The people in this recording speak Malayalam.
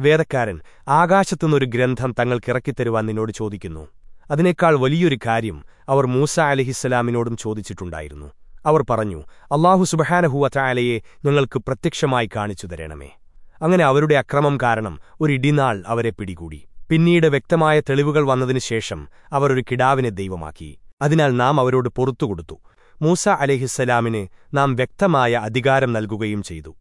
വേദക്കാരൻ ആകാശത്തുനിന്നൊരു ഗ്രന്ഥം തങ്ങൾക്കിറക്കിത്തരുവാൻ നിന്നോട് ചോദിക്കുന്നു. അതിനേക്കാൾ വലിയൊരു കാര്യം അവർ മൂസ അലഹിസ്സലാമിനോടും ചോദിച്ചിട്ടുണ്ടായിരുന്നു. അവർ പറഞ്ഞു അള്ളാഹു സുബഹാനഹുവ ചായാലയെ ഞങ്ങൾക്ക് പ്രത്യക്ഷമായി കാണിച്ചു തരണമേ. അങ്ങനെ അവരുടെ അക്രമം കാരണം ഒരു ഇടിനാൾ അവരെ പിടികൂടി. പിന്നീട് വ്യക്തമായ തെളിവുകൾ വന്നതിനുശേഷം അവർ ഒരു കിടാവിനെ ദൈവമാക്കി. അതിനാൽ നാം അവരോട് പുറത്തുകൊടുത്തു. മൂസ അലഹിസ്സലാമിന് നാം വ്യക്തമായ അധികാരം നൽകുകയും ചെയ്തു.